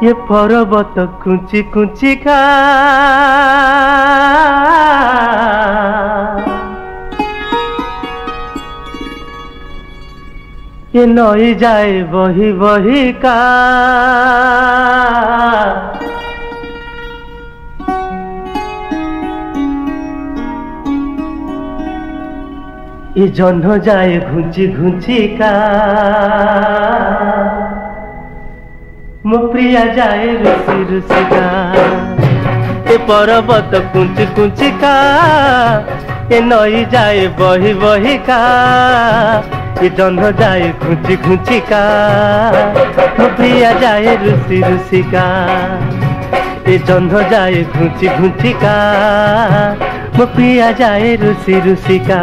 এ পর্বত খুঁচি খুঁচি খা এ নই যায় বহি বহি কা এ জহ্ন যায় ঘুঁচি ঘুঁচি কা ମୋ ପ୍ରିୟା ଯାଏ ରୁଷି ରୁଷିକା ଏ ପର୍ବତ କୁଞ୍ଚି କୁଞ୍ଚିକା ଏ ନଈ ଯାଏ ବହି ବହିକା ଏ ଜହ୍ନ ଯାଏ ଘୁଞ୍ଚି ଘୁଞ୍ଚିକା ମୋ ପ୍ରିୟା ଯାଏ ରୁଷି ରୁଷିକା ଏ ଜହ୍ନ ଯାଏ ଘୁଞ୍ଚି ଘୁଞ୍ଚିକା ମୋ ପ୍ରିୟା ଯାଏ ରୁଷି ରୁଷିକା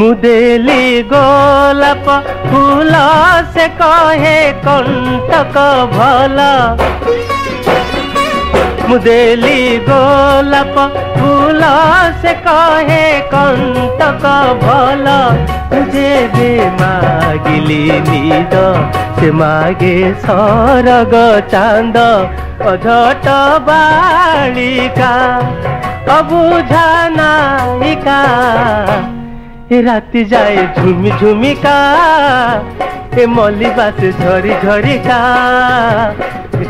ಮುದೇಲಿ ಗೋಲಪ ಫೂಲ ಸೆ ಕಹೆ ಕಂಟಕ ಭಲ ಮುದೇಲಿ ಗೋಲಪ ಫೂಲ ಸೆ ಕಹೆ ಕಂಟಕ ಭಲ तुझे दे मागिली निद से मागे सरग चाँद अझट बालिका अबुझा नायिका রাতে যায় ঝুমি ঝুমিকা এ মলি বাসে ঝরি ঝরিকা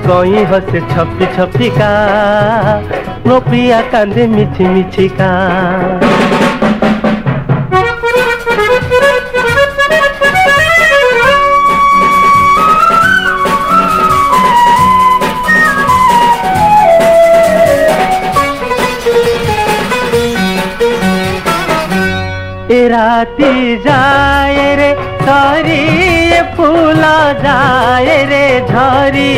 কই হসে ছপি ছপিকা, নোপিয়া কান্দে মিছি মিছিকা। রাতি যায় রে সরি ফুল যায় রে ঝরি।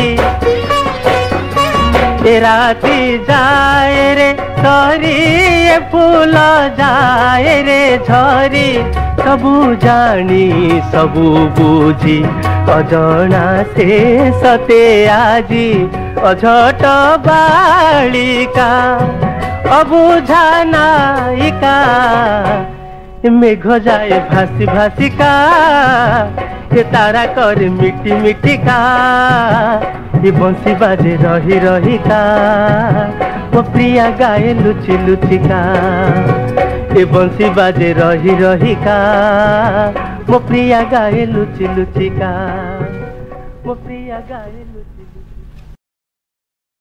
রাতি যায় রে সরি ফুল যায় রে ঝরি। সবু জানি সবু বুঝি অজଣା সে সতে আজি, অঝট বালিকা, অবুঝা মেঘ যায় ভাসি ভাসিকা সে তারা করে মিটি মিটিকা এ বংশী বাজে রহি রহিকা ও প্রিয়া গায়ে লুচি লুচিকা এ বংশী বাজে রহি রহিকা ও প্রিয়া গায়ে লুচি লুচিকা ও প্রিয়া গায়ে লুচি